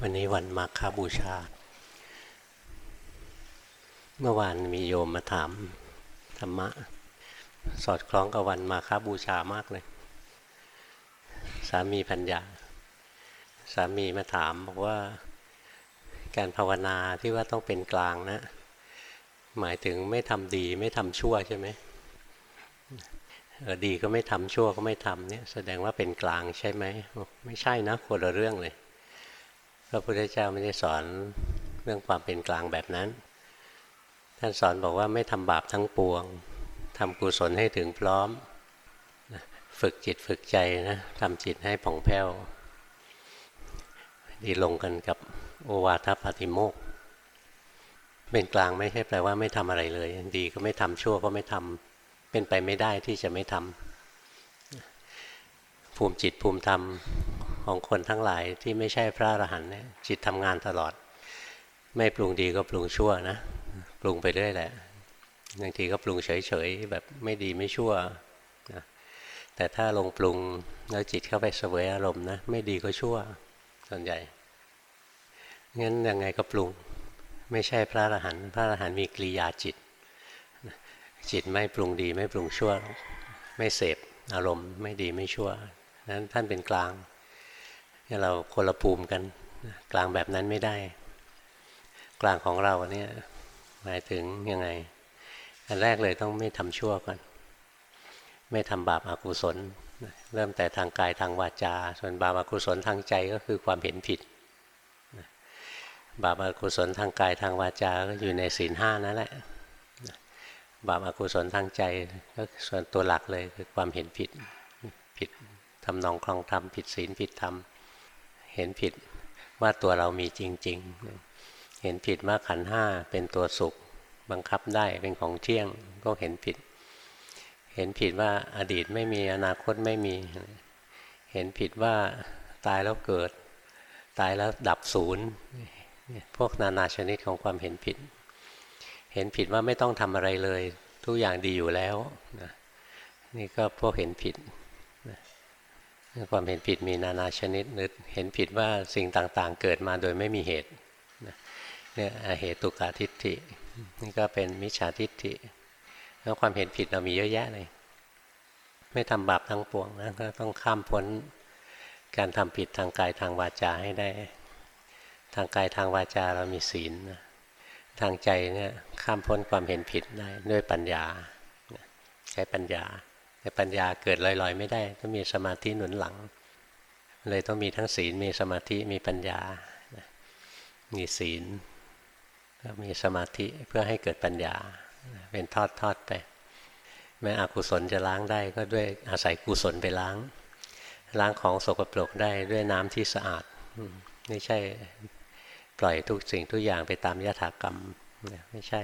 วันนี้วันมาคาบูชา เมื่อวานมีโยมมาถามธรรมะ สอดคล้องกับวันมาคาบูชามากเลย สามีพัญญา สามีมาถามบอกว่า การภาวนาที่ว่าต้องเป็นกลางนะ หมายถึงไม่ทำดีไม่ทำชั่วใช่ไหมดีก็ไม่ทำชั่วก็ไม่ทำเนี่ย แสดงว่าเป็นกลางใช่ไหมไม่ใช่นะคนละเรื่องเลย พระพุทธเจ้าไม่ได้สอนเรื่องความเป็นกลางแบบนั้น ท่านสอนบอกว่าไม่ทำบาปทั้งปวงทำกุศลให้ถึงพร้อม ฝึกจิตฝึกใจนะทำจิตให้ผ่องแผ้ว ดีลงกันกับโอวาทปาติโมก เป็นกลางไม่ใช่แปลว่าไม่ทำอะไรเลย ดีก็ไม่ทำชั่วก็ไม่ทำเป็นไปไม่ได้ที่จะไม่ทำภูมิจิตภูมิธรรม ของคนทั้งหลายที่ไม่ใช่พระอรหันต์เนี่ยจิตทำงานตลอด ไม่ปรุงดีก็ปรุงชั่วนะปรุงไปเรื่อยแหละบางทีก็ปรุงเฉยๆแบบไม่ดีไม่ชั่วนะแต่ถ้าลงปรุงแล้วจิตเข้าไปเสวยอารมณ์นะไม่ดีก็ชั่วส่วนใหญ่งั้นยังไงก็ปรุงไม่ใช่พระอรหันต์พระอรหันต์มีกิริยาจิต จิตไม่ปรุงดีไม่ปรุงชั่ว ไม่เสพอารมณ์ไม่ดีไม่ชั่วนั้นท่านเป็นกลาง เราคนละภูมิกัน กลางแบบนั้นไม่ได้ กลางของเราเนี่ยหมายถึงยังไง อันแรกเลยต้องไม่ทำชั่วก่อนไม่ทำบาปอากุศล เริ่มแต่ทางกายทางวาจา ส่วนบาปอากุศลทางใจก็คือความเห็นผิด บาปอากุศลทางกายทางวาจา ก็อยู่ในศีลห้านั่นแหละ บาปอากุศลทางใจก็ส่วนตัวหลักเลยคือความเห็นผิด ผิดทำนองคลองธรรมผิดศีลผิดธรรม เห็นผิดว่าตัวเรามีจริง ๆ เห็นผิดว่าขันห้าเป็นตัวสุข บังคับได้เป็นของเที่ยงก็เห็นผิด เห็นผิดว่าอดีตไม่มีอนาคตไม่มี เห็นผิดว่าตายแล้วเกิด ตายแล้วดับศูนย์พวกนานาชนิดของความเห็นผิด เห็นผิดว่าไม่ต้องทำอะไรเลย ทุกอย่างดีอยู่แล้วนี่ก็พวกเห็นผิด ความเห็นผิดมีนานาชนิดหรือเห็นผิดว่าสิ่งต่างๆ เกิดมาโดยไม่มีเหตุเนี่ยเหตุตุกาทิฏฐินี่ก็เป็นมิจฉาทิฏฐิแล้วความเห็นผิดเรามีเยอะแยะเลย ไม่ทำบาปทั้งปวงนะก็ต้องข้ามพ้นการทำผิดทางกายทางวาจาให้ได้ ทางกายทางวาจาเรามีศีลนะทางใจเนี่ยข้ามพ้นความเห็นผิดได้ด้วยปัญญาใช้ปัญญา แต่ปัญญาเกิดลอยๆ ไม่ได้ต้องมีสมาธิหนุนหลัง เลยต้องมีทั้งศีลมีสมาธิมีปัญญา มีศีลก็มีสมาธิเพื่อให้เกิดปัญญา เป็นทอดทอดไป แม้อกุศลจะล้างได้ก็ด้วยอาศัยกุศลไปล้าง ล้างของสกปรกได้ด้วยน้ำที่สะอาดไม่ใช่ปล่อยทุกสิ่งทุกอย่างไปตามยถากรรมไม่ใช่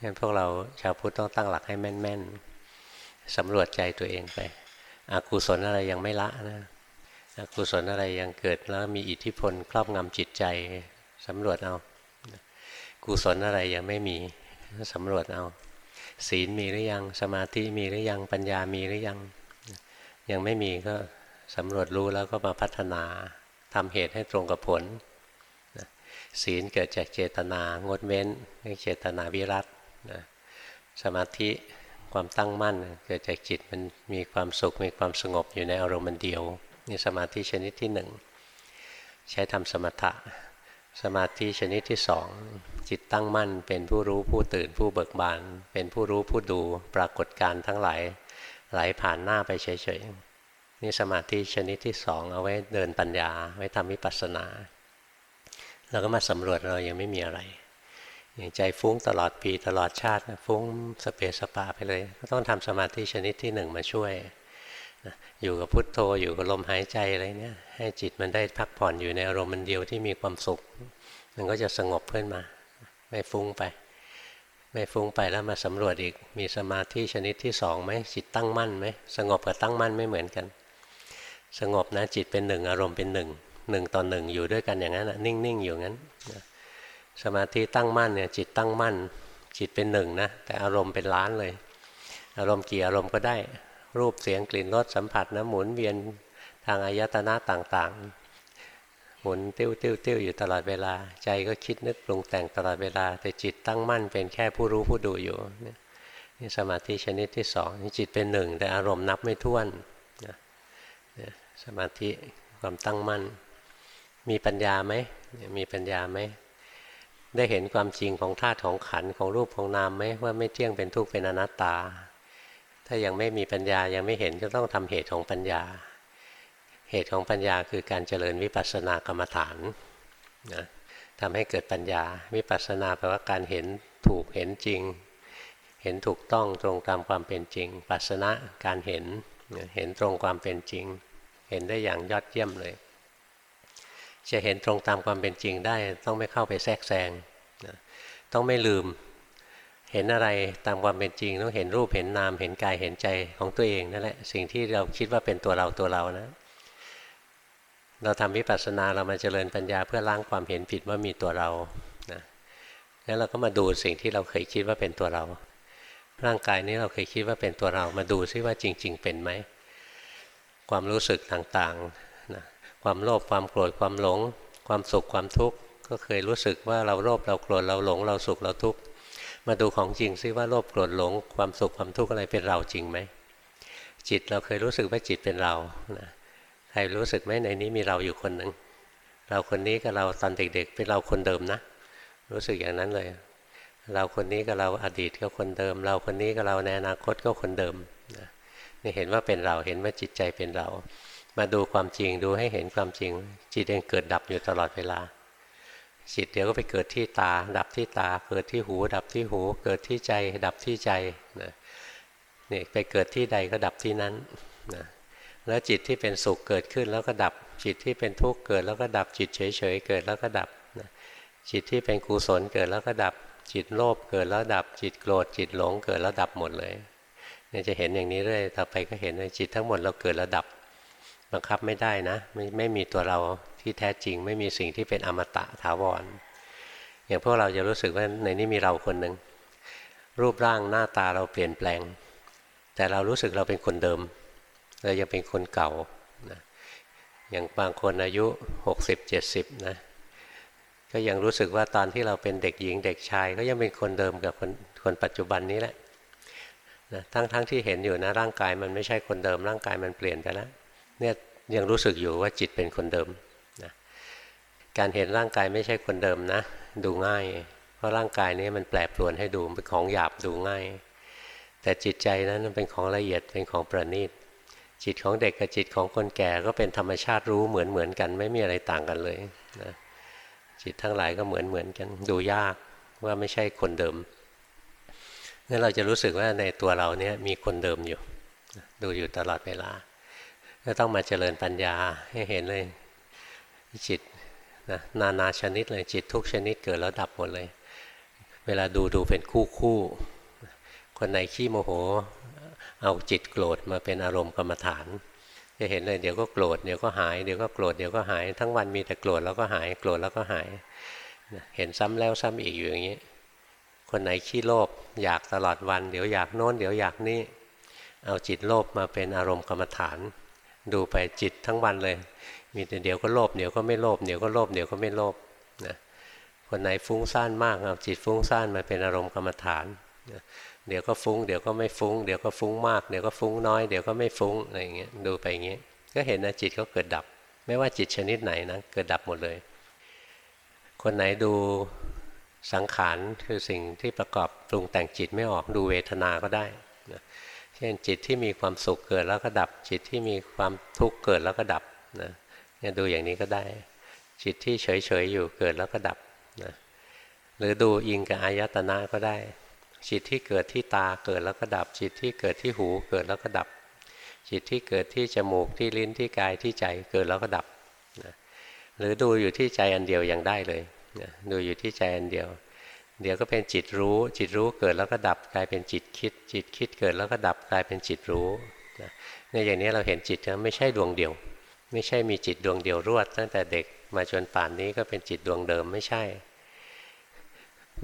งั้นพวกเราชาวพุทธต้องตั้งหลักให้แม่น ๆ สำรวจใจตัวเองไปอกุศลอะไรยังไม่ละนะอกุศลอะไรยังเกิดแล้วมีอิทธิพลครอบงำจิตใจสำรวจเอา กุศลอะไรยังไม่มีสำรวจเอา ศีลมีหรือยังสมาธิมีหรือยังปัญญามีหรือยัง ยังไม่มีก็สำรวจรู้แล้วก็มาพัฒนาทำเหตุให้ตรงกับผลศีลเกิดจากเจตนางดเว้นเจตนาวิรัตสมาธิ ความตั้งมั่นเกิดจากจิตมันมีความสุขมีความสงบอยู่ในอารมณ์เดียวนี่สมาธิชนิดที่หนึ่งใช้ทำสมถะ สมาธิชนิดที่สองจิตตั้งมั่นเป็นผู้รู้ผู้ตื่นผู้เบิกบาน เป็นผู้รู้ผู้ดูปรากฏการทั้งหลายไหลผ่านหน้าไปเฉยๆนี่สมาธิชนิดที่สองเอาไว้เดินปัญญาไว้ทำวิปัสสนาเราก็มาสำรวจเรายังไม่มีอะไร อย่างใจฟุ้งตลอดปีตลอดชาติฟุ้งสเปสปาไปเลย ก็ต้องทำสมาธิชนิดที่หนึ่งมาช่วยอยู่กับพุทโธอยู่กับลมหายใจอะไรเนี่ยให้จิตมันได้พักผ่อนอยู่ในอารมณ์มันเดียวที่มีความสุข มันก็จะสงบขึ้นมา ไม่ฟุ้งไป ไม่ฟุ้งไปแล้วมาสำรวจอีกมีสมาธิชนิดที่สองไหมจิตตั้งมั่นไหมสงบกับตั้งมั่นไม่เหมือนกัน สงบนะจิตเป็นหนึ่งอารมณ์เป็นหนึ่งหนึ่งต่อหนึ่งอยู่ด้วยกันอย่างนั้นนิ่งๆอยู่งั้น สมาธิตั้งมั่นเนี่ยจิตตั้งมั่น จิตเป็นหนึ่งนะแต่อารมณ์เป็นล้านเลย อารมณ์กี่อารมณ์ก็ได้ รูปเสียงกลิ่นรสสัมผัสนะหมุนเวียนทางอายตนะต่างๆ หมุนติ้วติ้วติ้วอยู่ตลอดเวลา ใจก็คิดนึกปรุงแต่งตลอดเวลา แต่จิตตั้งมั่นเป็นแค่ผู้รู้ผู้ดูอยู่นี่สมาธิชนิดที่สองนี่จิตเป็นหนึ่งแต่อารมณ์นับไม่ถ้วนนะสมาธิความตั้งมั่น มีปัญญาไหมมีปัญญาไหม ได้เห็นความจริงของธาตุของขันของรูปของนามไหมว่าไม่เที่ยงเป็นทุกข์เป็นอนัตตา ถ้ายังไม่มีปัญญายังไม่เห็นก็ต้องทำเหตุของปัญญา เหตุของปัญญาคือการเจริญวิปัสสนากรรมฐานนะทำให้เกิดปัญญา วิปัสสนาแปลว่าการเห็นถูกเห็นจริง เห็นถูกต้องตรงตามความเป็นจริง ปัสสนะการเห็นเห็นตรงความเป็นจริง เห็นได้อย่างยอดเยี่ยมเลย จะเห็นตรงตามความเป็นจริงได้ ต้องไม่เข้าไปแทรกแซงนะต้องไม่ลืม เห็นอะไรตามความเป็นจริง ต้องเห็นรูปเห็นนาม เห็นกายเห็นใจของตัวเองนั่นแหละสิ่งที่เราคิดว่าเป็นตัวเราตัวเรานะ เราทำวิปัสสนาเรามาเจริญปัญญาเพื่อล้างความเห็นผิดว่ามีตัวเรานะแล้วเราก็มาดูสิ่งที่เราเคยคิดว่าเป็นตัวเรา ร่างกายนี้เราเคยคิดว่าเป็นตัวเรา มาดูซิว่าจริง ๆ เป็นไหมความรู้สึกต่าง ความโลภความโกรธความหลง ความสุขความทุกข์ก็เคยรู้สึกว่าเราโลภเราโกรธเราหลงเราสุขเราทุกข์มาดูของจริงซิว่าโลภโกรธหลงความสุขความทุกข์อะไรเป็นเราจริงไหมจิตเราเคยรู้สึกว่าจิตเป็นเรานะใครรู้สึกไหมในนี้มีเราอยู่คนหนึ่งเราคนนี้กับเราตอนเด็กๆ เป็นเราคนเดิมนะ รู้สึกอย่างนั้นเลย เราคนนี้กับเราอดีตก็คนเดิม เราคนนี้กับเราในอนาคตก็คนเดิมนี่เห็นว่าเป็นเราเห็นว่าจิตใจเป็นเรา มาดูความจริงดูให้เห็นความจริง จิตเองเกิดดับอยู่ตลอดเวลา จิตเดี๋ยวก็ไปเกิดที่ตา ดับที่ตา เกิดที่หู ดับที่หู เกิดที่ใจ ดับที่ใจนะนี่ไปเกิดที่ใดก็ดับที่นั้นนะแล้วจิตที่เป็นสุขเกิดขึ้นแล้วก็ดับ จิตที่เป็นทุกข์เกิดแล้วก็ดับ จิตเฉยๆเกิดแล้วก็ดับนะจิตที่เป็นกุศลเกิดแล้วก็ดับ จิตโลภเกิดแล้วดับ จิตโกรธ จิตหลงเกิดแล้วดับหมดเลยเนี่ยจะเห็นอย่างนี้เรื่อยต่อไปก็เห็นว่าจิตทั้งหมดเราเกิดแล้วดับ บังคับไม่ได้นะไม่ไม่มีตัวเราที่แท้จริง ไม่มีสิ่งที่เป็นอมตะถาวร อย่างพวกเราจะรู้สึกว่าในนี้มีเราคนหนึ่งรูปร่างหน้าตาเราเปลี่ยนแปลง แต่เรารู้สึกเราเป็นคนเดิม เรายังเป็นคนเก่านะอย่างบางคนอายุ 60-70นะก็ยังรู้สึกว่าตอนที่เราเป็นเด็กหญิงเด็กชาย ก็ยังเป็นคนเดิมกับคนคนปัจจุบันนี้แหละนะทั้งๆทที่เห็นอยู่นะร่างกายมันไม่ใช่คนเดิมร่างกายมันเปลี่ยนไปแล้ว เนี่ยยังรู้สึกอยู่ว่าจิตเป็นคนเดิมนะการเห็นร่างกายไม่ใช่คนเดิมนะ ดูง่าย เพราะร่างกายนี้มันแปรปรวนให้ดูเป็นของหยาบดูง่าย แต่จิตใจนั้นเป็นของละเอียดเป็นของประณีตจิตของเด็กกับจิตของคนแก่ก็เป็นธรรมชาติรู้เหมือนเหมือนกัน ไม่มีอะไรต่างกันเลยนะจิตทั้งหลายก็เหมือนเหมือนกัน ดูยากว่าไม่ใช่คนเดิมนั่นเราจะรู้สึกว่าในตัวเราเนี่ยมีคนเดิมอยู่ ดูอยู่ตลอดเวลา ก็ต้องมาเจริญปัญญาให้เห็นเลย จิตนะนานาชนิดเลยจิตทุกชนิดเกิดแล้วดับหมดเลย เวลาดูดูเป็นคู่คู่คนไหนขี้โมโห เอาจิตโกรธมาเป็นอารมณ์กรรมฐาน จะเห็นเลยเดี๋ยวก็โกรธเดี๋ยวก็หายเดี๋ยวก็โกรธเดี๋ยวก็หาย ทั้งวันมีแต่โกรธแล้วก็หายโกรธแล้วก็หาย เห็นซ้ำแล้วซ้ำอีกอยู่อย่างนี้ คนไหนขี้โลภอยากตลอดวัน เดี๋ยวอยากโน้นเดี๋ยวอยากนี่เอาจิตโลภมาเป็นอารมณ์กรรมฐาน ดูไปจิตทั้งวันเลย มีแต่เดี๋ยวก็โลภเดี๋ยวก็ไม่โลภเดี๋ยวก็โลภเดี๋ยวก็ไม่โลภนะคนไหนฟุ้งซ่านมากเอาจิตฟุ้งซ่านมาเป็นอารมณ์กรรมฐานนะเดี๋ยวก็ฟุ้งเดี๋ยวก็ไม่ฟุ้งเดี๋ยวก็ฟุ้งมากเดี๋ยวก็ฟุ้งน้อยเดี๋ยวก็ไม่ฟุ้งอะไรอย่างเงี้ยดูไปอย่างเงี้ยก็เห็นนะจิตก็เกิดดับ ไม่ว่าจิตชนิดไหนนะเกิดดับหมดเลย คนไหนดูสังขารคือสิ่งที่ประกอบปรุงแต่งจิตไม่ออกดูเวทนาก็ได้ เช่นจิตที่มีความสุขเกิดแล้วก็ดับ จิตที่มีความทุกข์เกิดแล้วก็ดับนะเนี่ยดูอย่างนี้ก็ได้ จิตที่เฉยๆอยู่เกิดแล้วก็ดับนะหรือดูอิงกับอายตนะก็ได้ จิตที่เกิดที่ตาเกิดแล้วก็ดับ จิตที่เกิดที่หูเกิดแล้วก็ดับ จิตที่เกิดที่จมูกที่ลิ้นที่กายที่ใจเกิดแล้วก็ดับนะหรือดูอยู่ที่ใจอันเดียวอยังได้เลยนะดูอยู่ที่ใจอันเดียว เดี๋ยวก็เป็นจิตรู้ จิตรู้เกิดแล้วก็ดับกลายเป็นจิตคิด จิตคิดเกิดแล้วก็ดับกลายเป็นจิตรู้เนี่ยอย่างนี้เราเห็นจิตนะไม่ใช่ดวงเดียว ไม่ใช่มีจิตดวงเดียวรวด ตั้งแต่เด็กมาจนป่านนี้ก็เป็นจิตดวงเดิมไม่ใช่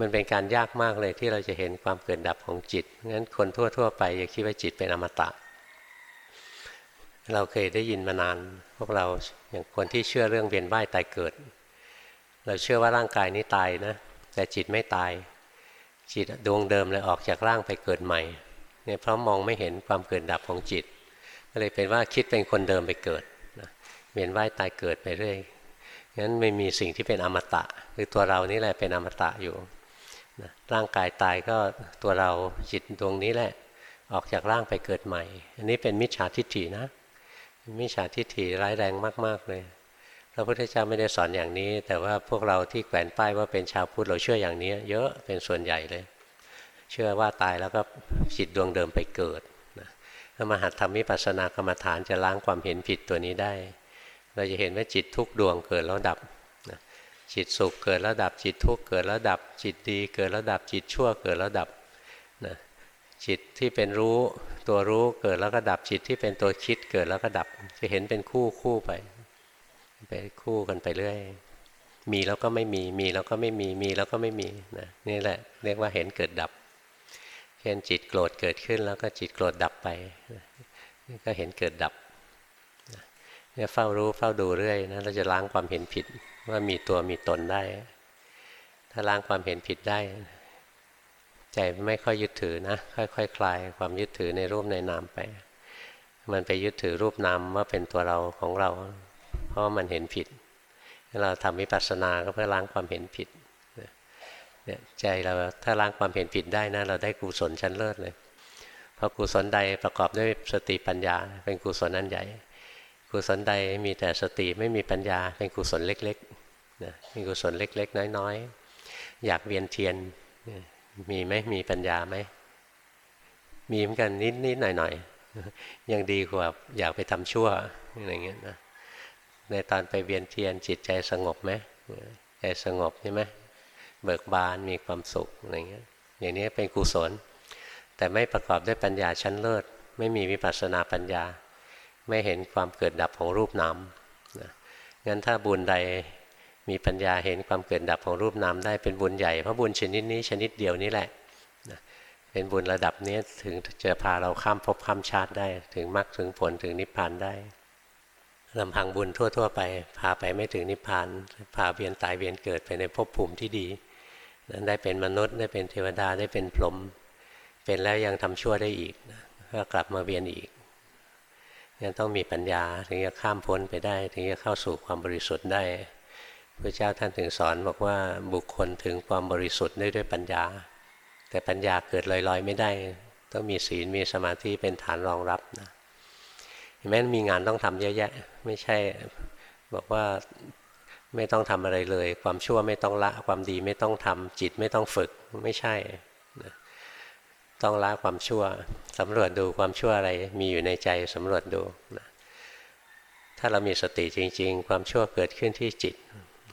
มันเป็นการยากมากเลยที่เราจะเห็นความเกิดดับของจิตงั้นคนทั่ว ๆ ไปอย่าคิดว่าจิตเป็นอมตะ เราเคยได้ยินมานาน พวกเราอย่างคนที่เชื่อเรื่องเวียนว่ายตายเกิด เราเชื่อว่าร่างกายนี้ตายนะ แต่จิตไม่ตาย จิตดวงเดิมเลยออกจากร่างไปเกิดใหม่เนี่ยเพราะมองไม่เห็นความเกิดดับของจิต ก็เลยเป็นว่าคิดเป็นคนเดิมไปเกิดนะเวียนว่ายตายเกิดไปเรื่อยงั้นไม่มีสิ่งที่เป็นอมตะคือตัวเรานี่แหละเป็นอมตะอยู่นะร่างกายตายก็ตัวเราจิตดวงนี้แหละออกจากร่างไปเกิดใหม่ อันนี้เป็นมิจฉาทิฏฐินะมิจฉาทิฏฐิร้ายแรงมาก ๆ เลย พระพุทธเจ้าไม่ได้สอนอย่างนี้ แต่ว่าพวกเราที่แขวนป้ายว่าเป็นชาวพุทธเราเชื่ออย่างนี้ เยอะเป็นส่วนใหญ่เลย เชื่อว่าตายแล้วก็จิตดวงเดิมไปเกิดนะถ้ามาหัดทำมิปัสสนากรรมฐานจะล้างความเห็นผิดตัวนี้ได้ เราจะเห็นว่าจิตทุกดวงเกิดแล้วดับนะจิตสุขเกิดแล้วดับ จิตทุกเกิดแล้วดับ จิตดีเกิดแล้วดับ จิตชั่วเกิดแล้วดับนะจิตที่เป็นรู้ตัวรู้เกิดแล้วก็ดับจิตที่เป็นตัวคิดเกิดแล้วก็ดับ จะเห็นเป็นคู่คู่ไป ไปคู่กันไปเรื่อย มีแล้วก็ไม่มี มีแล้วก็ไม่มี มีแล้วก็ไม่มีนะนี่แหละเรียกว่าเห็นเกิดดับ เช่นจิตโกรธเกิดขึ้นแล้วก็จิตโกรธดับไปนี่ก็เห็นเกิดดับเนี่ยเฝ้ารู้เฝ้าดูเรื่อยนะเราจะล้างความเห็นผิดว่ามีตัวมีตนได้ ถ้าล้างความเห็นผิดได้ ใจไม่ค่อยยึดถือนะ ค่อยๆคคลายความยึดถือในรูปในนามไป มันไปยึดถือรูปนามว่าเป็นตัวเราของเรา เพราะมันเห็นผิด เราทำวิปัสสนาก็เพื่อล้างความเห็นผิดเนี่ยใจเราถ้าล้างความเห็นผิดได้นะ เราได้กุศลชั้นเลิศเลยเพราะกุศลใดประกอบด้วยสติปัญญา เป็นกุศลอันใหญ่ กุศลใดมีแต่สติไม่มีปัญญา เป็นกุศลเล็กๆนะเป็นกุศลเล็ก ๆ น้อยๆ อยากเวียนเทียนมีไหมมีปัญญาไหมมีเหมือนกันนิดนิดหน่อยหน่อยยังดีกว่าอยากไปทำชั่วอะไรเงี้ยนะ ในตอนไปเวียนเทียนจิตใจสงบไหมใจสงบใช่ไหมเบิกบานมีความสุขอะไรเงี้ยอย่างนี้เป็นกุศล แต่ไม่ประกอบด้วยปัญญาชั้นเลิศ ไม่มีวิปัสสนาปัญญา ไม่เห็นความเกิดดับของรูปนามนะงั้นถ้าบุญใดมีปัญญาเห็นความเกิดดับของรูปนามได้เป็นบุญใหญ่เพราะบุญชนิดนี้ชนิดเดียวนี้แหละเป็นบุญระดับนี้ถึงจะพาเราข้ามภพข้ามชาติได้ ถึงมรรคถึงผลถึงนิพพานได้ ลำพังบุญทั่ว ๆ ไป พาไปไม่ถึงนิพพาน พาเวียนตายเวียนเกิดไปในภพภูมิที่ดี นั้นได้เป็นมนุษย์ได้เป็นเทวดาได้เป็นพรหมเป็นแล้วยังทำชั่วได้อีกก็กลับมาเวียนอีกยังต้องมีปัญญาถึงจะข้ามพ้นไปได้ ถึงจะเข้าสู่ความบริสุทธิ์ได้พระเจ้าท่านถึงสอนบอกว่าบุคคลถึงความบริสุทธิ์ได้ด้วยปัญญา แต่ปัญญาเกิดลอยๆ ไม่ได้ ต้องมีศีลมีสมาธิเป็นฐานรองรับนะ แม้มีงานต้องทำเยอะแยะ ไม่ใช่บอกว่าไม่ต้องทำอะไรเลย ความชั่วไม่ต้องละ ความดีไม่ต้องทำจิตไม่ต้องฝึกไม่ใช่ต้องละความชั่วสำรวจดูความชั่วอะไรมีอยู่ในใจสำรวจดูนะถ้าเรามีสติจริง ๆ ความชั่วเกิดขึ้นที่จิต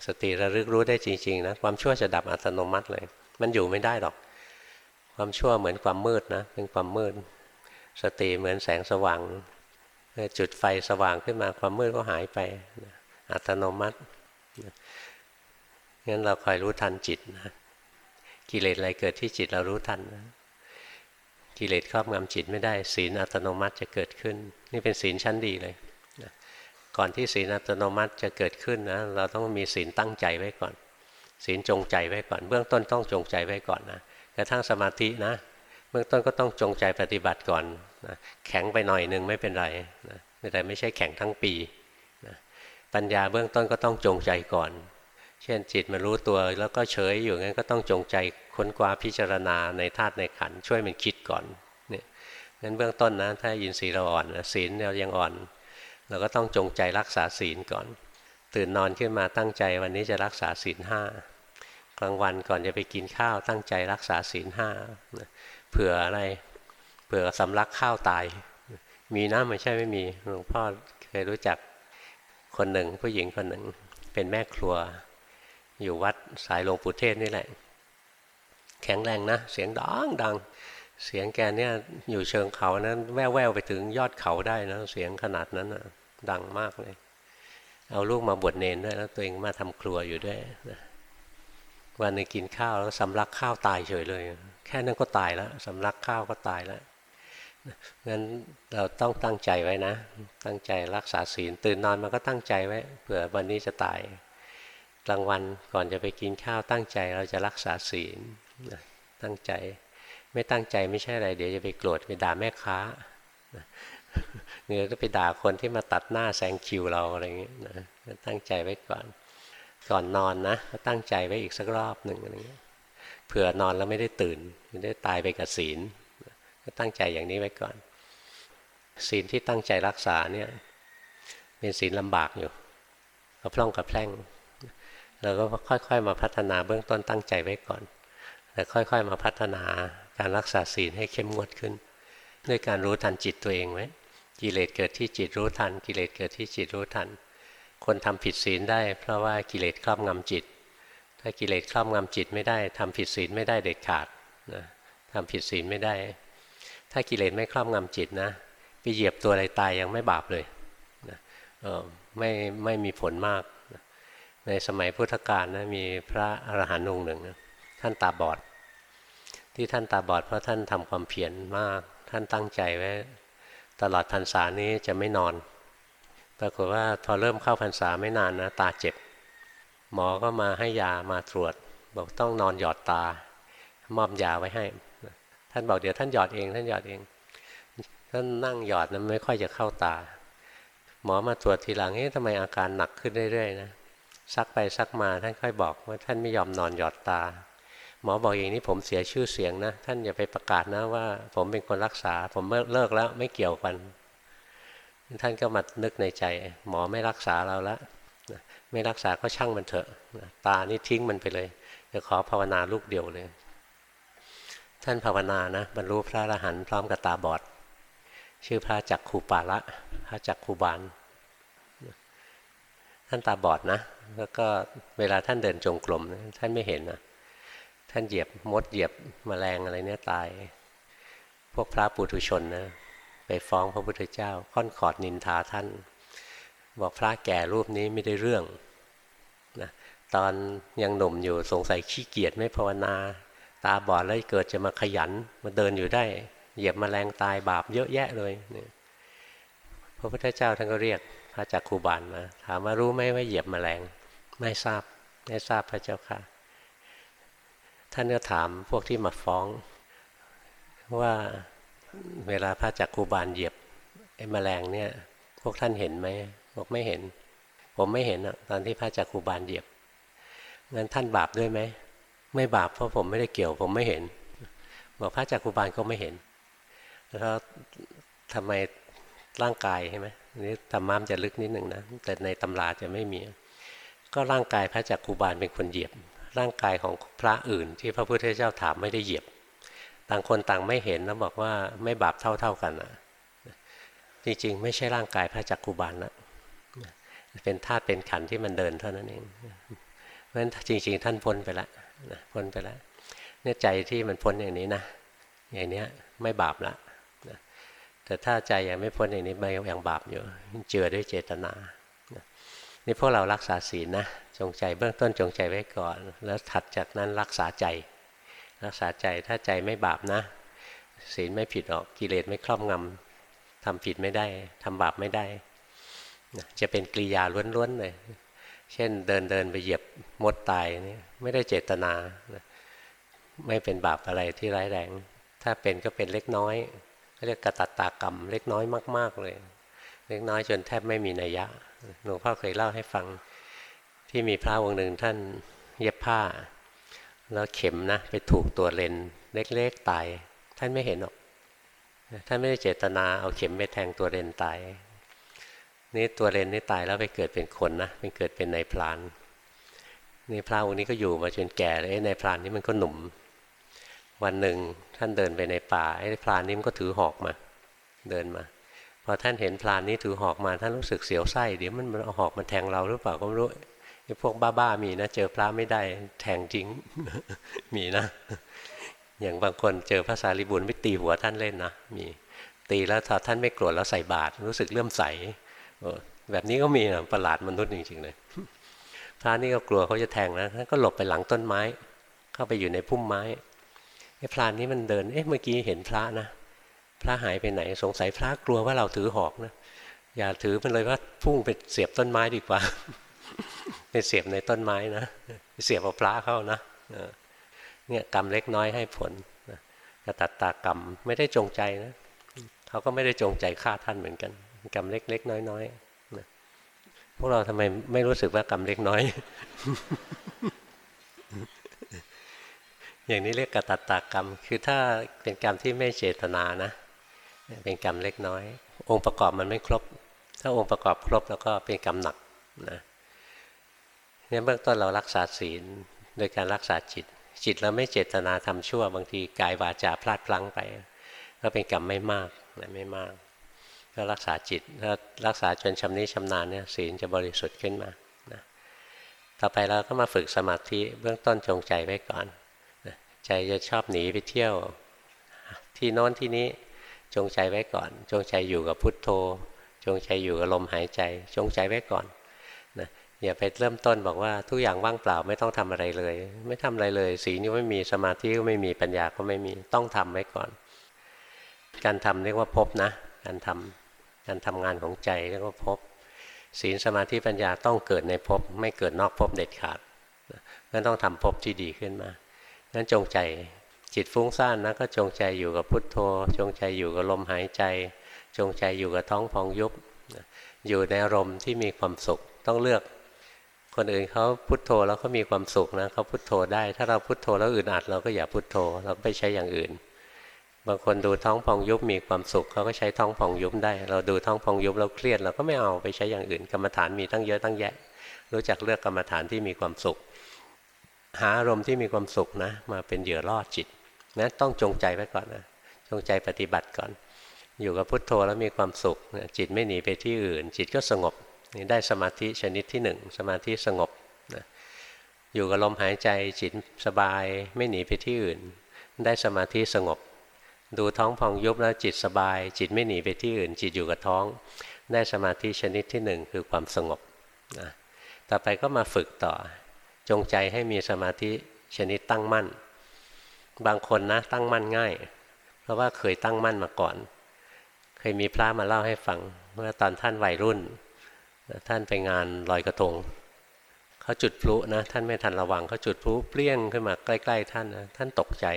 สติระลึกรู้ได้จริงๆนะความชั่วจะดับอัตโนมัติเลย มันอยู่ไม่ได้หรอก ความชั่วเหมือนความมืดนะเป็นความมืด สติเหมือนแสงสว่าง จุดไฟสว่างขึ้นมาความมืดก็หายไป อัตโนมัติงั้นเราคอยรู้ทันจิตนะกิเลสอะไรเกิดที่จิตเรารู้ทันนะกิเลสครอบงำจิตไม่ได้ศีลอัตโนมัติจะเกิดขึ้น นี่เป็นศีลชั้นดีเลยก่อนที่ศีลอัตโนมัติจะเกิดขึ้นนะเราต้องมีศีลตั้งใจไว้ก่อน ศีลจงใจไว้ก่อน เบื้องต้นต้องจงใจไว้ก่อนนะกระทั่งสมาธินะ เบื้องต้นก็ต้องจงใจปฏิบัติก่อน นะแข็งไปหน่อยหนึ่งไม่เป็นไรนะแต่ไม่ใช่แข็งทั้งปีนะปัญญาเบื้องต้นก็ต้องจงใจก่อน เช่นจิตมันรู้ตัวแล้วก็เฉยอยู่งั้นก็ต้องจงใจค้นคว้าพิจารณาในธาตุในขันช่วยมันคิดก่อนเนี่ยงั้นเบื้องต้นนะถ้ายินสีเราอ่อนศีลเรายังอ่อน เราก็ต้องจงใจรักษาศีลก่อน ตื่นนอนขึ้นมาตั้งใจวันนี้จะรักษาศีลห้ากลางวันก่อนจะไปกินข้าวตั้งใจรักษาศีลห้าเผื่ออะไร เผื่อสำลักข้าวตาย มีนะไม่ใช่ไม่มีหลวงพ่อเคยรู้จักคนหนึ่งผู้หญิงคนหนึ่ง เป็นแม่ครัว อยู่วัดสายหลวงปู่เทศนี่แหละ แข็งแรงนะ เสียงดังดังเสียงแกเนี่ยอยู่เชิงเขานั้นแว่ววไปถึงยอดเขาได้นะ เสียงขนาดนั้นนะดังมากเลย เอาลูกมาบวชเนนด้วยแล้วตัวเองมาทำครัวอยู่ด้วยนะวันนึงกินข้าวแล้วสำลักข้าวตายเฉยเลย แค่นั้นก็ตายแล้วสำลักข้าวก็ตายแล้ว งั้นเราต้องตั้งใจไว้นะ ตั้งใจรักษาศีล ตื่นนอนมันก็ตั้งใจไว้ เผื่อวันนี้จะตาย กลางวันก่อนจะไปกินข้าวตั้งใจเราจะรักษาศีลตั้งใจ ไม่ตั้งใจไม่ใช่อะไร เดี๋ยวจะไปโกรธไปด่าแม่ค้าเนี่ยก็ไปด่าคนที่มาตัดหน้าแซงคิวเราอะไรอย่างเงี้ยนะตั้งใจไว้ก่อน ก่อนนอนนะตั้งใจไว้อีกสักรอบหนึ่งอะไรเงี้ยเผื่อนอนแล้วไม่ได้ตื่นไม่ได้ตายไปกับศีล ก็ตั้งใจอย่างนี้ไว้ก่อน ศีลที่ตั้งใจรักษาเนี่ยเป็นศีลลำบากอยู่กระพร่องกระแพร่งเราก็ค่อยๆ มาพัฒนาเบื้องต้นตั้งใจไว้ก่อน แต่ค่อยๆ มาพัฒนาการรักษาศีลให้เข้มงวดขึ้น ด้วยการรู้ทันจิตตัวเองไว้กิเลสเกิดที่จิตรู้ทัน กิเลสเกิดที่จิตรู้ทัน คนทำผิดศีลได้ เพราะว่ากิเลสครอบงำจิต ถ้ากิเลสครอบงำจิตไม่ได้ทำผิดศีลไม่ได้เด็ดขาดนะทำผิดศีลไม่ได้ ถ้ากิเลสไม่ครอบงำจิตนะไปเหยียบตัวอะไรตายยังไม่บาปเลยนะไม่ไม่มีผลมาก ในสมัยพุทธกาลนะมีพระอรหันต์องค์หนึ่งนะท่านตาบอด ที่ท่านตาบอดเพราะท่านทำความเพียรมาก ท่านตั้งใจไว้ตลอดพรรษานี้จะไม่นอน ปรากฏว่าพอเริ่มเข้าพรรษาไม่นานนะตาเจ็บ หมอก็มาให้ยามาตรวจ บอกต้องนอนหยอดตามอบยาไว้ให้ ท่านบอกเดี๋ยวท่านหยอดเองท่านหยอดเอง ท่านนั่งหยอดนะไม่ค่อยจะเข้าตา หมอมาตรวจทีหลังเฮ้ยทำไมอาการหนักขึ้นเรื่อยๆนะซักไปซักมาท่านค่อยบอกว่าท่านไม่ยอมนอนหยอดตา หมอบอกอย่างนี้ผมเสียชื่อเสียงนะ ท่านอย่าไปประกาศนะว่า ผมเป็นคนรักษา ผมเลิกแล้วไม่เกี่ยวกัน ท่านก็มานึกในใจ หมอไม่รักษาเราแล้วไม่รักษาก็ช่างมันเถอะตานี่ทิ้งมันไปเลยจะขอภาวนาลูกเดียวเลย ท่านภาวนานะบรรลุพระอรหันต์พร้อมกับตาบอด ชื่อพระจักคูปาละพระจักคูบาลท่านตาบอดนะ แล้วก็เวลาท่านเดินจงกรมท่านไม่เห็นนะท่านเหยียบมดเหยียบมแมลงอะไรเนี่ยตาย พวกพระปุถุชนนะไปฟ้องพระพุทธเจ้า ค่อนขอดนินทาท่าน บอกพระแก่รูปนี้ไม่ได้เรื่องนะตอนยังหนุ่มอยู่สงสัยขี้เกียจไม่ภาวนา ตาบอดแล้วเกิดจะมาขยันมาเดินอยู่ได้ เหยียบมแมลงตายบาปเยอะแยะเลยเนี่ยพระพุทธเจ้าท่านก็เรียกพระจักคูบาลมาถามว่ารู้ไหมว่าเหยียบมแมลงไม่ทราบไม่ทราบพระเจ้าค่ะ ท่านก็ถามพวกที่มาฟ้องว่าเวลาพระจักคูบาลเหยียบไอ้แมลงเนี่ย พวกท่านเห็นไหมบอกไม่เห็น ผมไม่เห็นอะตอนที่พระจักคูบาลเหยียบงั้นท่านบาปด้วยไหม ไม่บาปเพราะผมไม่ได้เกี่ยวผมไม่เห็น บอกพระจักคูบาลก็ไม่เห็น แล้วทำไมร่างกายใช่ไหมนี่ธรรมะจะลึกนิดหนึ่งนะแต่ในตำราจะไม่มี ก็ร่างกายพระจักคูบาลเป็นคนเหยียบ ร่างกายของพระอื่น ที่พระพุทธเจ้าถามไม่ได้เหยียบ ต่างคนต่างไม่เห็นแล้วบอกว่าไม่บาปเท่าเท่ากันนะจริงๆ ไม่ใช่ร่างกายพระจักคูบาลนะเป็นธาตุเป็นขันที่มันเดินเท่านั้นเอง เพราะฉะนั้นจริง ๆ ท่านพ้นไปแล้วพ้นไปแล้วเนี่ยใจที่มันพ้นอย่างนี้นะอย่างนี้ไม่บาปละแต่ถ้าใจยังไม่พ้นอย่างนี้มันยังบาปอยู่เจือด้วยเจตนานี่พวกเรารักษาศีลนะจงใจเบื้องต้นจงใจไว้ก่อน แล้วถัดจากนั้นรักษาใจ รักษาใจถ้าใจไม่บาปนะ ศีลไม่ผิดหรอกกิเลสไม่ครอบงำทำผิดไม่ได้ทำบาปไม่ได้ จะเป็นกิริยาล้วนๆเลย เช่นเดินเดินไปเหยียบมดตายนี่ไม่ได้เจตนา ไม่เป็นบาปอะไรที่ร้ายแรง ถ้าเป็นก็เป็นเล็กน้อยเรียกกระตัตตากรรม เล็กน้อยมาก ๆเลย เล็กน้อยจนแทบไม่มีนัยยะหลวงพ่อเคยเล่าให้ฟังที่มีพระองค์หนึ่งท่านเย็บผ้า แล้วเข็มนะไปถูกตัวเลนเล็กๆตาย ท่านไม่เห็นหรอกท่านไม่ได้เจตนาเอาเข็มไปแทงตัวเลนตาย นี่ตัวเลนนี่ตายแล้วไปเกิดเป็นคนนะเป็นเกิดเป็นนายพรานนี่พระองค์นี้ก็อยู่มาจนแก่เลยนายพรานนี่มันก็หนุ่ม วันหนึ่งท่านเดินไปในป่าไอ้พรานนี้มันก็ถือหอกมาเดินมาพอท่านเห็นพรานนี้ถือหอกมาท่านรู้สึกเสียวไส้เดี๋ยวมันมันเอาหอกมาแทงเราหรือเปล่าก็ไม่รู้ไอ้พวกบ้าๆมีนะเจอพระไม่ได้แทงจริงมีนะ อย่างบางคนเจอพระสารีบุญไม่ตีหัวท่านเล่นนะมีตีแล้วถ้าท่านไม่โกรธแล้วใส่บาตรรู้สึกเลื่อมใส แบบนี้ก็มีนะประหลาดมนุษย์จริงๆเลยพระนี่ก็กลัวเขาจะแทงนะท่านก็หลบไปหลังต้นไม้ เข้าไปอยู่ในพุ่มไม้ไอ้พรานนี้มันเดิน เอ๊ะเมื่อกี้เห็นพระนะ พระหายไปไหน สงสัยพระกลัวว่าเราถือหอกนะ อย่าถือมันเลยว่าพุ่งไปเสียบต้นไม้ดีกว่า ไปเสียบในต้นไม้นะเสียบเอาพระเข้านะเนี่ยกรรมเล็กน้อยให้ผลกระตัตตากรรมไม่ได้จงใจนะ เขาก็ไม่ได้จงใจฆ่าท่านเหมือนกัน กรรมเล็ก ๆ น้อยๆนะพวกเราทำไมไม่รู้สึกว่ากรรมเล็กน้อย อย่างนี้เรียกกระตัตตากรรม คือถ้าเป็นกรรมที่ไม่เจตนานะ เป็นกรรมเล็กน้อย องค์ประกอบมันไม่ครบ ถ้าองค์ประกอบครบแล้วก็เป็นกรรมหนักนะเนี่ยเบื้องต้นเรารักษาศีลโดยการรักษาจิต จิตเราไม่เจตนาทำชั่ว บางทีกายวาจาพลาดพลั้งไป ก็เป็นกรรมไม่มากนะไม่มาก ก็รักษาจิตถ้ารักษาจนชำนิชำนาญเนี่ยศีลจะบริสุทธิ์ขึ้นมานะต่อไปเราก็มาฝึกสมาธิเบื้องต้นจงใจไว้ก่อนนะใจจะชอบหนีไปเที่ยว ที่โน้นที่นี้จงใจไว้ก่อน จงใจอยู่กับพุทโธ จงใจอยู่กับลมหายใจ จงใจไว้ก่อนนะอย่าไปเริ่มต้นบอกว่าทุกอย่างว่างเปล่าไม่ต้องทำอะไรเลย ไม่ทำอะไรเลยสีนี้ไม่มีสมาธิก็ไม่มีปัญญาก็ไม่มีต้องทำไว้ก่อน การทำเรียกว่าพบนะ การทำ การทำงานของใจเรียกว่าพบศีลสมาธิปัญญาต้องเกิดในภพไม่เกิดนอกภพเด็ดขาดนั่นต้องทำภพที่ดีขึ้นมานั้นจงใจจิตฟุ้งซ่านนะก็จงใจอยู่กับพุทโธ จงใจอยู่กับลมหายใจ จงใจอยู่กับท้องพองยุบอยู่ในอารมณ์ที่มีความสุขต้องเลือกคนอื่นเขาพุทโธแล้วเขามีความสุขนะเขาพุทโธได้ ถ้าเราพุทโธแล้วอื่นอัดเราก็อย่าพุทโธเราไม่ใช้อย่างอื่น บางคนดูท้องพองยุบมีความสุขเขาก็ใช้ท้องพองยุบได้ เราดูท้องพองยุบแล้วเครียดเราก็ไม่เอาไปใช้อย่างอื่นกรรมฐานมีตั้งเยอะตั้งแยะ รู้จักเลือกกรรมฐานที่มีความสุข หาอารมณ์ที่มีความสุขนะ มาเป็นเหยื่อล่อจิตนะต้องจงใจไว้ก่อนนะจงใจปฏิบัติก่อน อยู่กับพุทโธแล้วมีความสุขจิตไม่หนีไปที่อื่น จิตก็สงบนี่ได้สมาธิชนิดที่หนึ่งสมาธิสงบนะอยู่กับลมหายใจจิตสบายไม่หนีไปที่อื่น ได้สมาธิสงบ ดูท้องพองยุบแล้วจิตสบาย จิตไม่หนีไปที่อื่น จิตอยู่กับท้อง ได้สมาธิชนิดที่หนึ่งคือความสงบนะต่อไปก็มาฝึกต่อ จงใจให้มีสมาธิชนิดตั้งมั่น บางคนนะตั้งมั่นง่าย เพราะว่าเคยตั้งมั่นมาก่อน เคยมีพระมาเล่าให้ฟังเมื่อตอนท่านวัยรุ่น ท่านไปงานลอยกระทงเขาจุดพลุนะท่านไม่ทันระวังเขาจุดพลุเปรี้ยงขึ้นมาใกล้ ๆ ท่านนะท่านตกใจ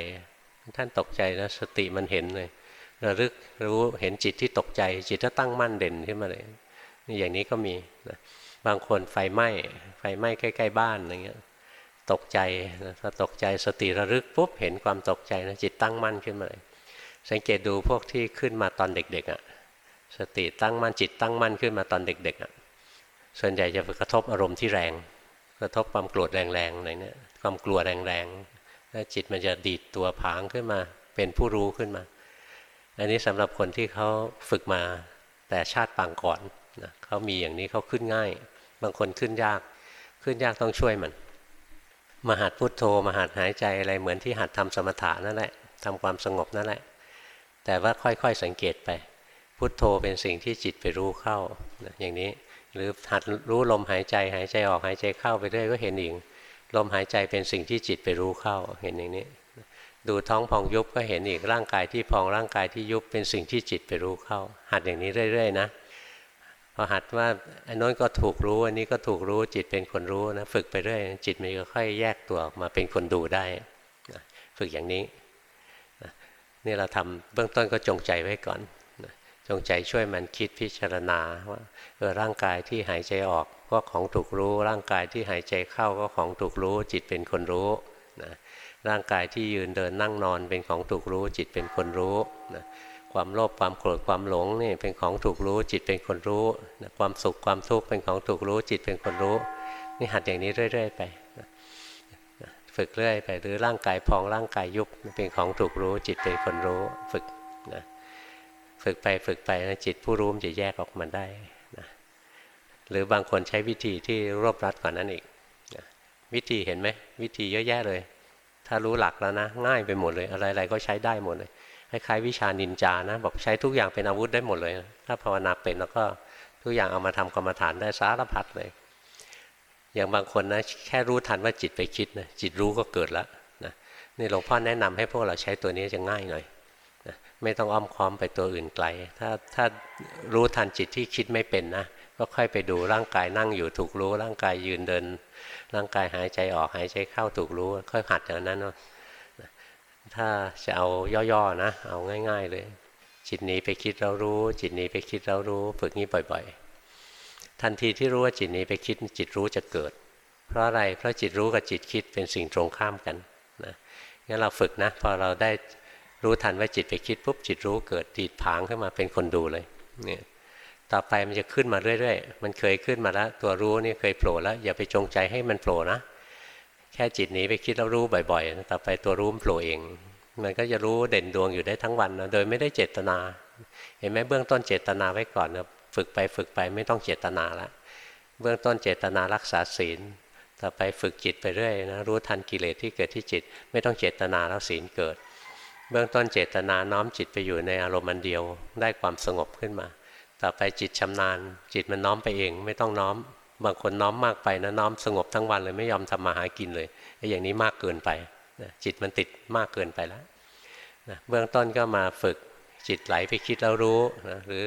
ท่านตกใจนะสติมันเห็นเลยระลึกรู้เห็นจิตที่ตกใจ จิตก็ตั้งมั่นเด่นขึ้นมาเลยนี่อย่างนี้ก็มีนะบางคนไฟไหม้ไฟไหม้ใกล้ ๆ บ้านอะไรเงี้ยตกใจนะถ้าตกใจสติระลึกปุ๊บเห็นความตกใจนะจิตตั้งมั่นขึ้นมาเลย สังเกตดูพวกที่ขึ้นมาตอนเด็กๆอะ่ะสติตั้งมั่นจิตตั้งมั่นขึ้นมาตอนเด็กๆอะ่ะส่วนใหญ่จะกระทบอารมณ์ที่แรง กระทบความโกรธแรงๆอะไรเนี่ยความกลัวแรงๆ แล้วจิตมันจะดีดตัวผางขึ้นมา เป็นผู้รู้ขึ้นมา อันนี้สำหรับคนที่เขาฝึกมาแต่ชาติปางก่อนนะเขามีอย่างนี้เขาขึ้นง่าย บางคนขึ้นยาก ขึ้นยากต้องช่วยมัน มหัดพุดโทโธมหัดหายใจอะไรเหมือนที่หัดทำสมถะนั่นแหละทำความสงบนั่นแหละ แต่ว่าค่อยๆสังเกตไป พุโทโธเป็นสิ่งที่จิตไปรู้เข้า อย่างนี้ หรือหัดรู้ลมหายใจหายใจออกหายใจเข้าไปเรื่อยก็เห็นเอีก ลมหายใจเป็นสิ่งที่จิตไปรู้เข้าเห็นอย่างนี้ ดูท้องพองยุบก็เห็นอีกร่างกายที่พองร่างกายที่ยุบเป็นสิ่งที่จิตไปรู้เข้า หัดอย่างนี้เรื่อย ๆ นะพอหัดว่าอันน้นก็ถูกรู้อันนี้ก็ถูกรู้จิตเป็นคนรู้นะฝึกไปเรื่อยจิตมันก็ค่อยแยกตัวออกมาเป็นคนดูได้ฝึกอย่างนี้นี่เราทำเบื้องต้นก็จงใจไว้ก่อนจงใจช่วยมันคิดพิจารณาว่าเออร่างกายที่หายใจออก ก็ของถูกรู้ ร่างกายที่หายใจเข้าก็ของถูกรู้ จิตเป็นคนรู้นะร่างกายที่ยืนเดินนั่งนอนเป็นของถูกรู้ จิตเป็นคนรู้นะความโลภความโกรธความหลงนี่เป็นของถูกรู้ จิตเป็นคนรู้นะความสุขความทุกข์เป็นของถูกรู้ จิตเป็นคนรู้ นี่หัดอย่างนี้เรื่อย ๆ ไปนะฝึกเรื่อยไปหรือร่างกายพองร่างกายยุบเป็นของถูกรู้ จิตเป็นคนรู้ฝึกนะฝึกไปฝึกไปนะจิตผู้รู้จะแยกออกมาได้ หรือบางคนใช้วิธีที่รวบรัดกว่านั้นอีกวิธีเห็นไหมวิธีเยอะแยะเลย ถ้ารู้หลักแล้วนะ ง่ายไปหมดเลย อะไรๆก็ใช้ได้หมดเลยคล้ายๆวิชานินจานะ บอกใช้ทุกอย่างเป็นอาวุธได้หมดเลยนะถ้าภาวนาเป็นแล้วก็ทุกอย่างเอามาทำกรรมฐานได้สารพัดเลย อย่างบางคนนะแค่รู้ทันว่าจิตไปคิดนะจิตรู้ก็เกิดแล้วนะนี่หลวงพ่อแนะนำให้พวกเราใช้ตัวนี้จะง่ายหน่อยไม่ต้องอ้อมค้อมไปตัวอื่นไกล ถ้าถ้ารู้ทันจิตที่คิดไม่เป็นนะ ก็ค่อยไปดูร่างกายนั่งอยู่ถูกรู้ ร่างกายยืนเดิน ร่างกายหายใจออกหายใจเข้าถูกรู้ ค่อยหัดอย่างนั้นเนาะถ้าจะเอาย่อๆนะ เอาง่าย ๆ เลย จิตนี้ไปคิดเรารู้ จิตนี้ไปคิดเรารู้ ฝึกนี้บ่อยๆ ทันทีที่รู้ว่าจิตนี้ไปคิดจิตรู้จะเกิด เพราะอะไรเพราะจิตรู้กับจิตคิดเป็นสิ่งตรงข้ามกันนะงั้นเราฝึกนะ พอเราได้รู้ทันว่าจิตไปคิดปุ๊บจิตรู้เกิดจิตผางขึ้นมาเป็นคนดูเลยเนี่ย ต่อไปมันจะขึ้นมาเรื่อยๆ มันเคยขึ้นมาแล้ว ตัวรู้นี่เคยโผล่แล้ว อย่าไปจงใจให้มันโผล่นะ แค่จิตหนีไปคิดแล้วรู้บ่อยๆ ต่อไปตัวรู้มโผล่เอง มันก็จะรู้เด่นดวงอยู่ได้ทั้งวันนะ โดยไม่ได้เจตนา เห็นไหมเบื้องต้นเจตนาไว้ก่อนนะฝึกไปฝึกไปไม่ต้องเจตนาละ เบื้องต้นเจตนารักษาศีล ต่อไปฝึกจิตไปเรื่อยนะ รู้ทันกิเลสที่เกิดที่จิต ไม่ต้องเจตนาแล้วศีลเกิด เบื้องต้นเจตนาน้อมจิตไปอยู่ในอารมณ์อันเดียว ได้ความสงบขึ้นมา ต่อไปจิตชำนาญ จิตมันน้อมไปเองไม่ต้องน้อม บางคนน้อมมากไปนะน้อมสงบทั้งวันเลยไม่ยอมทำมาหากินเลยไอ้อย่างนี้มากเกินไปนะจิตมันติดมากเกินไปแล้วนะเบื้องต้นก็มาฝึกจิตไหลไปคิดแล้วรู้นะหรือ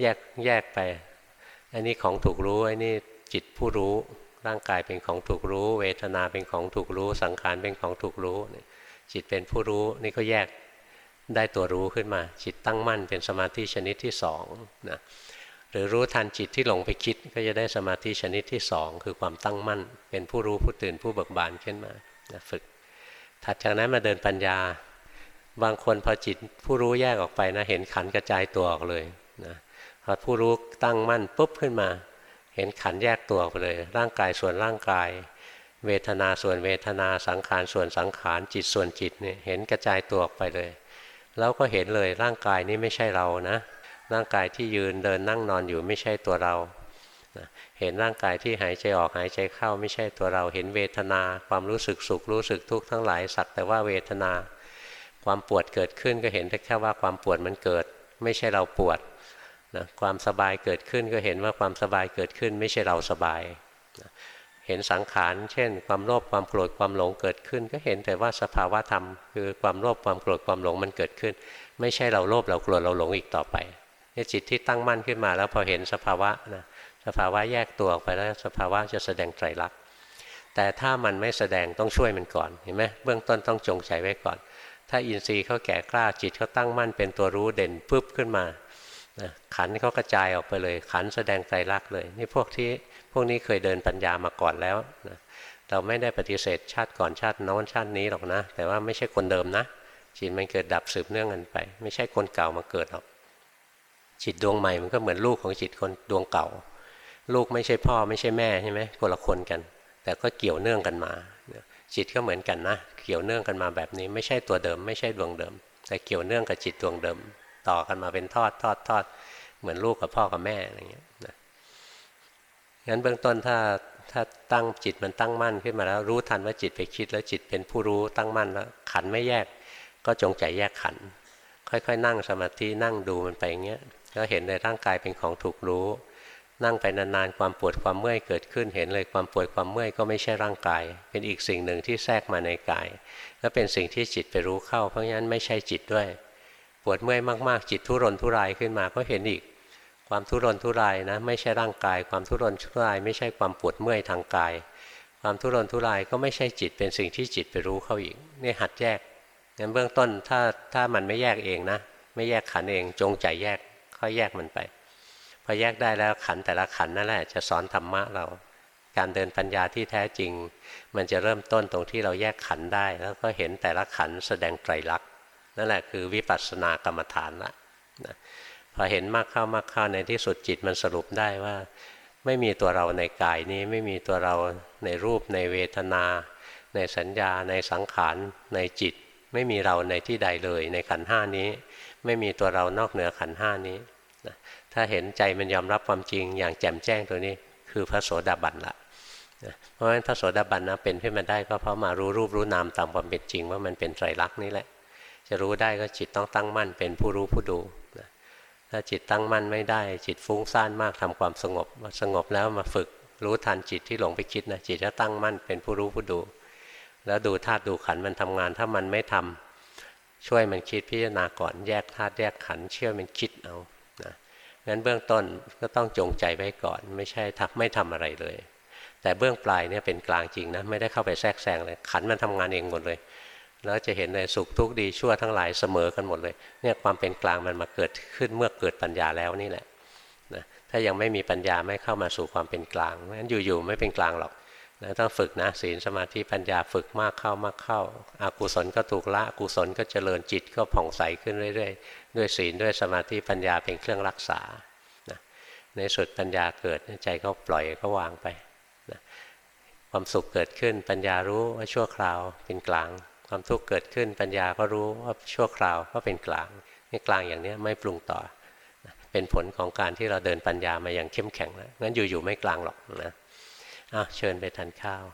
แยกแยกไป อันนี้ของถูกรู้อันนี้จิตผู้รู้ร่างกายเป็นของถูกรู้ เวทนาเป็นของถูกรู้ สังขารเป็นของถูกรู้ จิตเป็นผู้รู้นี่ก็แยก ได้ตัวรู้ขึ้นมา จิตตั้งมั่นเป็นสมาธิชนิดที่สองนะหรือรู้ทันจิตที่หลงไปคิด ก็จะได้สมาธิชนิดที่สองคือความตั้งมั่น เป็นผู้รู้ผู้ตื่นผู้เบิกบานขึ้นมานะฝึก ถัดจากนั้นมาเดินปัญญา บางคนพอจิตผู้รู้แยกออกไปนะเห็นขันกระจายตัวออกเลยนะพอผู้รู้ตั้งมั่นปุ๊บขึ้นมา เห็นขันแยกตัวออกไปเลย ร่างกายส่วนร่างกายเวทนาส่วนเวทนาสังขารส่วนสังขารจิตส่วนจิตเนี่ยเห็นกระจายตัวออกไปเลย แล้วก็เห็นเลยร่างกายนี้ไม่ใช่เรานะร่างกายที่ยืนเดินนั่งนอนอยู่ไม่ใช่ตัวเราเห็นร่างกายที่หายใจออกหายใจเข้าไม่ใช่ตัวเราเห็นเวทนาความรู้สึกสุขรู้สึกทุกข์ทั้งหลายสักแต่ว่าเวทนา ความปวดเกิดขึ้นก็เห็นแต่แค่ว่าความปวดมันเกิด ไม่ใช่เราปวดนะความสบายเกิดขึ้นก็เห็นว่าความสบายเกิดขึ้น ไม่ใช่เราสบาย เห็นสังขาร เช่น ความโลภความโกรธความหลงเกิดขึ้น ก็เห็นแต่ว่าสภาวะธรรม คือความโลภความโกรธความหลงมันเกิดขึ้น ไม่ใช่เราโลภเราโกรธเราหลงอีกต่อไปนี่จิตที่ตั้งมั่นขึ้นมา แล้วพอเห็นสภาวะนะสภาวะแยกตัวออกไปแล้วสภาวะจะแสดงไตรลักษณ์แต่ถ้ามันไม่แสดงต้องช่วยมันก่อนเห็นไหมเบื้องต้นต้องจงใจไว้ก่อน ถ้าอินทรีย์เขาแก่กล้าจิตเขาตั้งมั่นเป็นตัวรู้เด่นปุ๊บขึ้นมาขันเขากระจายออกไปเลย ขันแสดงไตรลักษณ์เลย นี่พวกที่ วกนี้เคยเดินปัญญามาก่อนแล้วนะเราไม่ได้ปฏิเสธชาติก่อนชาติโน้นชาตินี้หรอกนะ แต่ว่าไม่ใช่คนเดิมนะจิตมันเกิดดับสืบเนื่องกันไป ไม่ใช่คนเก่ามาเกิดหรอกจิตดวงใหม่มันก็เหมือนลูกของจิตคนดวงเก่า ลูกไม่ใช่พ่อไม่ใช่แม่ใช่ไหมคนละคนกัน แต่ก็เกี่ยวเนื่องกันมา จิตก็เหมือนกันนะ เกี่ยวเนื่องกันมาแบบนี้ ไม่ใช่ตัวเดิม ไม่ใช่ดวงเดิม แต่เกี่ยวเนื่องกับจิตดวงเดิม ต่อกันมาเป็นทอดทอดทอดเหมือนลูกกับพ่อกับแม่อะไรเงี้ย งั้นเบื้องต้นถ้าถ้าตั้งจิตมันตั้งมั่นขึ้นมาแล้ว รู้ทันว่าจิตไปคิด แล้วจิตเป็นผู้รู้ตั้งมั่นแล้วขันไม่แยก ก็จงใจแยกขัน ค่อย ๆ นั่งสมาธินั่งดูมันไปอย่างเงี้ยก็เห็นในร่างกายเป็นของถูกรู้ นั่งไปนานๆความปวดความเมื่อยเกิดขึ้นเห็นเลยความปวดความเมื่อยก็ไม่ใช่ร่างกาย เป็นอีกสิ่งหนึ่งที่แทรกมาในกาย และเป็นสิ่งที่จิตไปรู้เข้า เพราะงั้นไม่ใช่จิตด้วย ปวดเมื่อยมากๆ จิตทุรนทุรายขึ้นมาก็เห็นอีก ความทุรนทุรายนะไม่ใช่ร่างกาย ความทุรนทุราย ไม่ใช่ความปวดเมื่อยทางกาย ความทุรนทุรายก็ไม่ใช่จิตเป็นสิ่งที่จิตไปรู้เข้าอีกนี่หัดแยกงั้นเบื้องต้นถ้าถ้ามันไม่แยกเองนะ ไม่แยกขันเองจงใจแยกค่อยแยกมันไปพอแยกได้แล้วขันแต่ละขันนั่นแหละจะสอนธรรมะเรา การเดินปัญญาที่แท้จริง มันจะเริ่มต้นตรงที่เราแยกขันได้ แล้วก็เห็นแต่ละขันแสดงไตรลักษณ์นั่นแหละคือวิปัสสนากรรมฐานละนะ พอเห็นมากเข้ามากเข้าในที่สุดจิตมันสรุปได้ว่า ไม่มีตัวเราในกายนี้ไม่มีตัวเราในรูปในเวทนา ในสัญญาในสังขารในจิต ไม่มีเราในที่ใดเลยในขันห้านี้ ไม่มีตัวเรานอกเหนือขันห้านี้ถ้าเห็นใจมันยอมรับความจริงอย่างแจ่มแจ้งตัวนี้ คือพระโสดาบันละเพราะฉะนั้นพระโสดาบันนะเป็นขึ้นมาได้ก็เพราะมารู้รูปรู้นามตามความเป็นจริงว่ามันเป็นไตรลักษณ์นี้แหละ จะรู้ได้ก็จิตต้องตั้งมั่นเป็นผู้รู้ผู้ดู ถ้าจิตตั้งมั่นไม่ได้ จิตฟุ้งซ่านมากทำความสงบสงบแล้วมาฝึกรู้ทันจิตที่หลงไปคิดนะจิตจะตั้งมั่นเป็นผู้รู้ผู้ดู แล้วดูธาตุดูขันมันทำงานถ้ามันไม่ทช่วยมันคิดพิจารณาก่อนแยกธาตุแยกขันเชื่อมันคิดเอานะงั้นเบื้องต้นก็ต้องจงใจไว้ก่อน ไม่ใช่ทักไม่ทำอะไรเลย แต่เบื้องปลายเนี่ยเป็นกลางจริงนะไม่ได้เข้าไปแทรกแซงเลยขันมันทำงานเองหมดเลย แล้วจะเห็นในสุขทุกข์ดีชั่วทั้งหลายเสมอกันหมดเลยเนี่ยความเป็นกลางมันมาเกิดขึ้นเมื่อเกิดปัญญาแล้วนี่แหละนะถ้ายังไม่มีปัญญาไม่เข้ามาสู่ความเป็นกลางงั้นอยู่ๆไม่เป็นกลางหรอกนะต้องฝึกนะศีลสมาธิปัญญาฝึกมากเข้ามากเข้าอากุศลก็ถูกละกุศลก็เจริญจิตก็ผ่องใสขึ้นเรื่อยๆ ด้วยศีลด้วยสมาธิปัญญาเป็นเครื่องรักษานะในสุดปัญญาเกิดใจก็ปล่อยก็วางไปนะความสุขเกิดขึ้นปัญญารู้ว่าชั่วคราวเป็นกลาง ความทุกข์เกิดขึ้นปัญญาก็รู้ว่าชั่วคราวก็เป็นกลางนี่กลางอย่างนี้ไม่ปรุงต่อ เป็นผลของการที่เราเดินปัญญามาอย่างเข้มแข็งแล้วงั้นอยู่ๆไม่กลางหรอกนะอ้าวเชิญไปทานข้าว